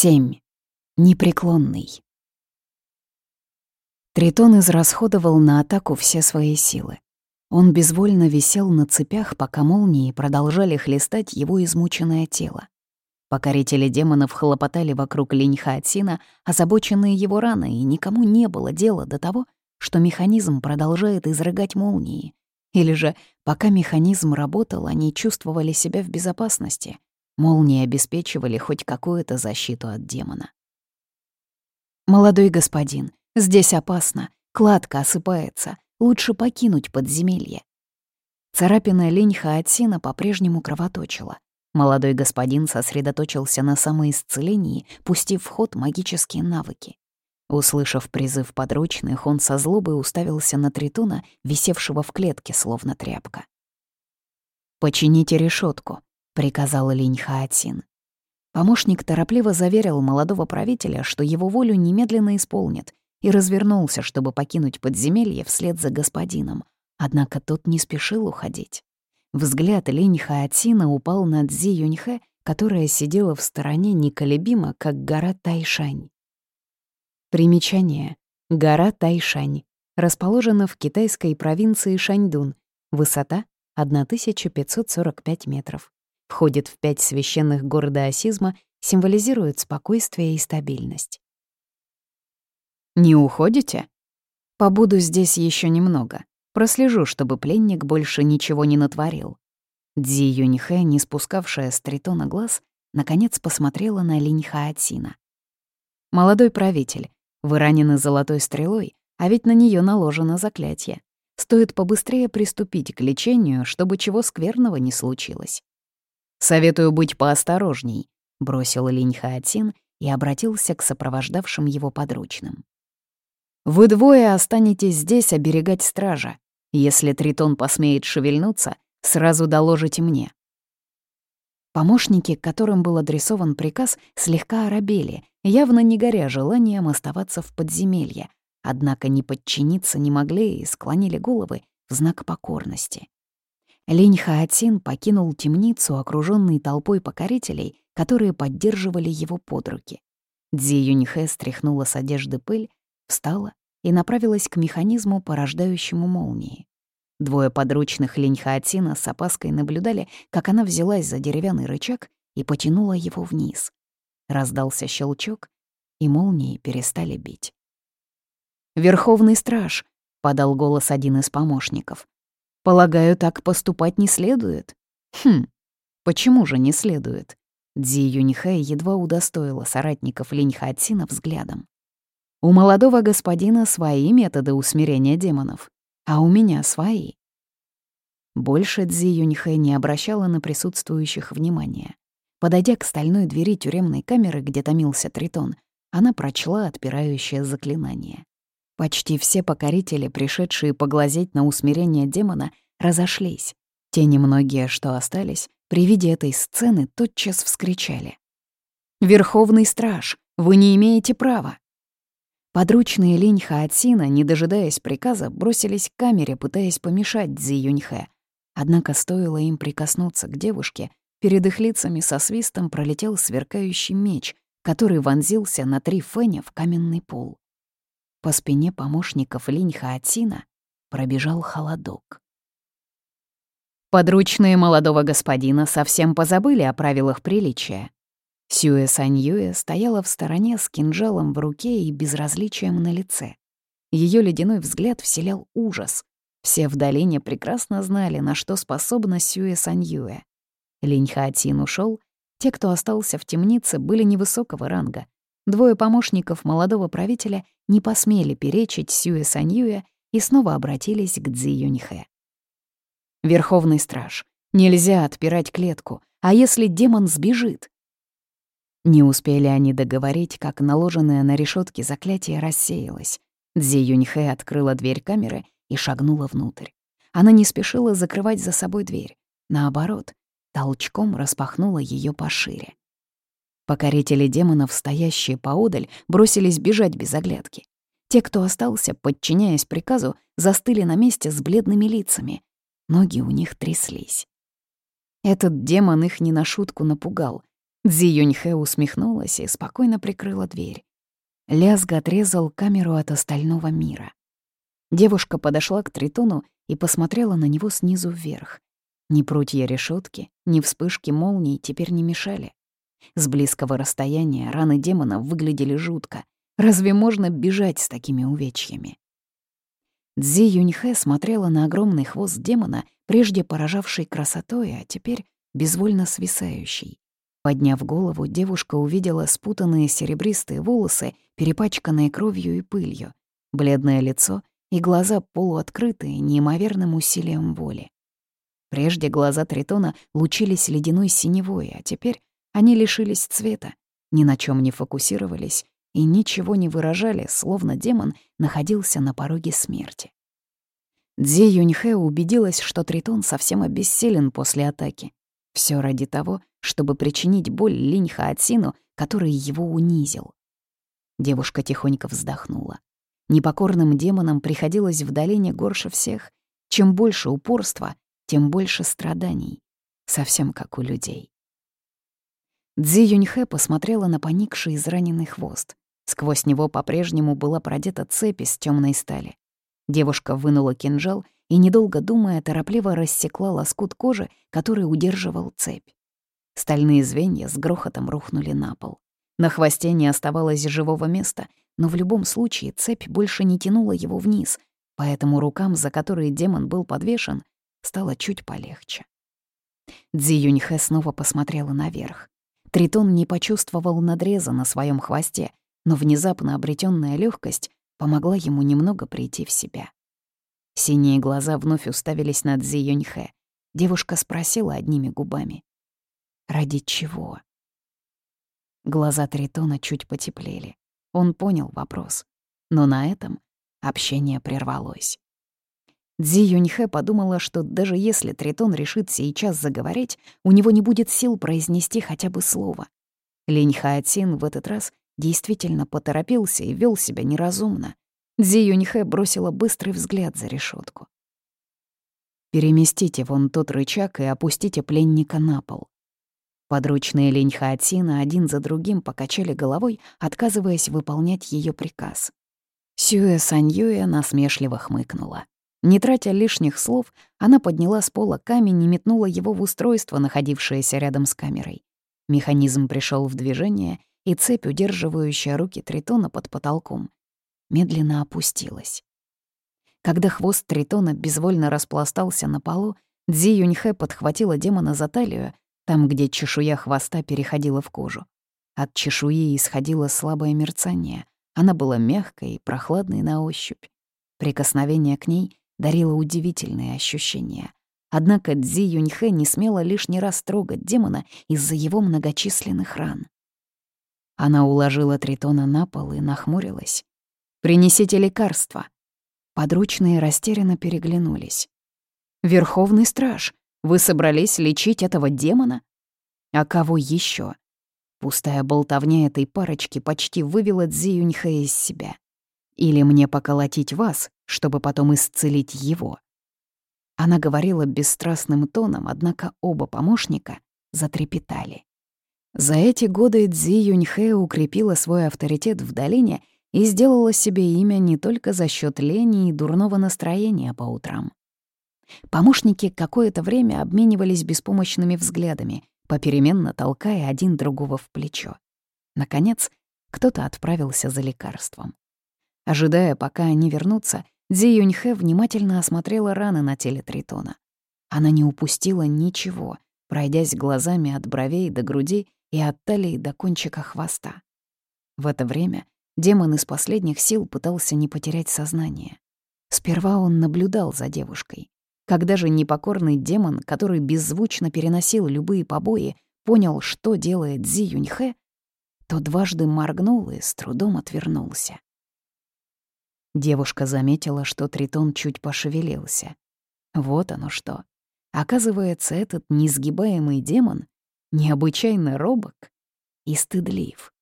Семь. Непреклонный. Тритон израсходовал на атаку все свои силы. Он безвольно висел на цепях, пока молнии продолжали хлестать его измученное тело. Покорители демонов хлопотали вокруг Линьха-Атсина, озабоченные его раной, и никому не было дела до того, что механизм продолжает изрыгать молнии. Или же, пока механизм работал, они чувствовали себя в безопасности. Молнии обеспечивали хоть какую-то защиту от демона. «Молодой господин, здесь опасно, кладка осыпается, лучше покинуть подземелье». Царапина линьха Атсина по-прежнему кровоточила. Молодой господин сосредоточился на самоисцелении, пустив в ход магические навыки. Услышав призыв подручных, он со злобой уставился на Тритона, висевшего в клетке, словно тряпка. «Почините решетку, приказал Линь Хаатин. Помощник торопливо заверил молодого правителя, что его волю немедленно исполнит, и развернулся, чтобы покинуть подземелье вслед за господином. Однако тот не спешил уходить. Взгляд Линь Хаатина упал на Цзи Юньхэ, которая сидела в стороне неколебимо, как гора Тайшань. Примечание. Гора Тайшань. Расположена в китайской провинции Шаньдун. Высота — 1545 метров. Входит в пять священных гор даосизма, символизирует спокойствие и стабильность. «Не уходите?» «Побуду здесь еще немного. Прослежу, чтобы пленник больше ничего не натворил». Дзи Юньхэ, не спускавшая с тритона глаз, наконец посмотрела на Линь Хаатина. «Молодой правитель, вы ранены золотой стрелой, а ведь на нее наложено заклятие. Стоит побыстрее приступить к лечению, чтобы чего скверного не случилось. «Советую быть поосторожней», — бросил Линь Хаатин и обратился к сопровождавшим его подручным. «Вы двое останетесь здесь оберегать стража. Если Тритон посмеет шевельнуться, сразу доложите мне». Помощники, которым был адресован приказ, слегка оробели явно не горя желанием оставаться в подземелье, однако не подчиниться не могли и склонили головы в знак покорности. Линь Хаатин покинул темницу, окруженный толпой покорителей, которые поддерживали его под руки. Дзи Юньхэ стряхнула с одежды пыль, встала и направилась к механизму, порождающему молнии. Двое подручных Линь Хаатина с опаской наблюдали, как она взялась за деревянный рычаг и потянула его вниз. Раздался щелчок, и молнии перестали бить. «Верховный страж», — подал голос один из помощников. «Полагаю, так поступать не следует?» «Хм, почему же не следует?» Дзи Юньхэ едва удостоила соратников Линь Хатсина взглядом. «У молодого господина свои методы усмирения демонов, а у меня свои». Больше Дзи Юньхэ не обращала на присутствующих внимания. Подойдя к стальной двери тюремной камеры, где томился Тритон, она прочла отпирающее заклинание. Почти все покорители, пришедшие поглазеть на усмирение демона, разошлись. Те немногие, что остались, при виде этой сцены тотчас вскричали. «Верховный страж, вы не имеете права!» Подручные Линь Хаатсина, не дожидаясь приказа, бросились к камере, пытаясь помешать Цзи Юньхэ. Однако стоило им прикоснуться к девушке, Перед их лицами со свистом пролетел сверкающий меч, который вонзился на три феня в каменный пол. По спине помощников Линьха Атина пробежал холодок. Подручные молодого господина совсем позабыли о правилах приличия. Сюэ Саньюэ стояла в стороне с кинжалом в руке и безразличием на лице. Ее ледяной взгляд вселял ужас. Все в долине прекрасно знали, на что способна Сюэ Саньюэ. Линь Хаатин ушел. Те, кто остался в темнице, были невысокого ранга. Двое помощников молодого правителя не посмели перечить Сюэ Саньюэ и снова обратились к Цзи Юньхэ. «Верховный страж, нельзя отпирать клетку, а если демон сбежит?» Не успели они договорить, как наложенное на решетки заклятие рассеялось. Цзи Юньхэ открыла дверь камеры и шагнула внутрь. Она не спешила закрывать за собой дверь. Наоборот, толчком распахнула ее пошире. Покорители демонов, стоящие поодаль, бросились бежать без оглядки. Те, кто остался, подчиняясь приказу, застыли на месте с бледными лицами. Ноги у них тряслись. Этот демон их не на шутку напугал. Дзи Юньхэ усмехнулась и спокойно прикрыла дверь. Лязг отрезал камеру от остального мира. Девушка подошла к Тритону и посмотрела на него снизу вверх. Ни прутья решетки, ни вспышки молний теперь не мешали. С близкого расстояния раны демона выглядели жутко. Разве можно бежать с такими увечьями? Дзи Юньхэ смотрела на огромный хвост демона, прежде поражавший красотой, а теперь безвольно свисающий. Подняв голову, девушка увидела спутанные серебристые волосы, перепачканные кровью и пылью, бледное лицо и глаза полуоткрытые неимоверным усилием воли. Прежде глаза Тритона лучились ледяной синевой, а теперь они лишились цвета, ни на чем не фокусировались и ничего не выражали, словно демон находился на пороге смерти. Дзи Юньхэ убедилась, что Тритон совсем обессилен после атаки. Все ради того, чтобы причинить боль Линь Хаотсину, который его унизил. Девушка тихонько вздохнула. Непокорным демонам приходилось в долине горше всех. Чем больше упорства, тем больше страданий. Совсем как у людей. Дзи Юньхэ посмотрела на поникший израненный хвост. Сквозь него по-прежнему была продета цепь из темной стали. Девушка вынула кинжал и, недолго думая, торопливо рассекла лоскут кожи, который удерживал цепь. Стальные звенья с грохотом рухнули на пол. На хвосте не оставалось живого места, но в любом случае цепь больше не тянула его вниз, поэтому рукам, за которые демон был подвешен, стало чуть полегче. Дзи Юньхэ снова посмотрела наверх. Тритон не почувствовал надреза на своем хвосте, но внезапно обретенная легкость помогла ему немного прийти в себя. Синие глаза вновь уставились на Цзи Юньхэ. Девушка спросила одними губами. «Ради чего?» Глаза Тритона чуть потеплели. Он понял вопрос. Но на этом общение прервалось. Дзи Юньхэ подумала, что даже если Тритон решит сейчас заговорить, у него не будет сил произнести хотя бы слово. Линь Хаотин в этот раз действительно поторопился и вел себя неразумно. Дзи Юньхэ бросила быстрый взгляд за решетку. «Переместите вон тот рычаг и опустите пленника на пол». Подручные Линь Хаотина один за другим покачали головой, отказываясь выполнять ее приказ. Сюэ Саньюэ насмешливо хмыкнула. Не тратя лишних слов, она подняла с пола камень и метнула его в устройство, находившееся рядом с камерой. Механизм пришел в движение, и цепь, удерживающая руки Тритона под потолком, медленно опустилась. Когда хвост Тритона безвольно распластался на полу, Дзи Юньхэ подхватила демона за талию, там, где чешуя хвоста переходила в кожу. От чешуи исходило слабое мерцание. Она была мягкой и прохладной на ощупь. Прикосновение к ней дарила удивительные ощущения. Однако Цзи Юньхэ не смела лишний раз трогать демона из-за его многочисленных ран. Она уложила Тритона на пол и нахмурилась. «Принесите лекарства». Подручные растерянно переглянулись. «Верховный страж, вы собрались лечить этого демона? А кого еще? Пустая болтовня этой парочки почти вывела Цзи Юньхэ из себя. Или мне поколотить вас, чтобы потом исцелить его?» Она говорила бесстрастным тоном, однако оба помощника затрепетали. За эти годы Цзи Юньхэ укрепила свой авторитет в долине и сделала себе имя не только за счет лени и дурного настроения по утрам. Помощники какое-то время обменивались беспомощными взглядами, попеременно толкая один другого в плечо. Наконец, кто-то отправился за лекарством. Ожидая, пока они вернутся, Дзи Юньхэ внимательно осмотрела раны на теле Тритона. Она не упустила ничего, пройдясь глазами от бровей до груди и от талии до кончика хвоста. В это время демон из последних сил пытался не потерять сознание. Сперва он наблюдал за девушкой. Когда же непокорный демон, который беззвучно переносил любые побои, понял, что делает Дзи Юньхэ, то дважды моргнул и с трудом отвернулся. Девушка заметила, что Тритон чуть пошевелился. Вот оно что. Оказывается, этот несгибаемый демон необычайно робок и стыдлив.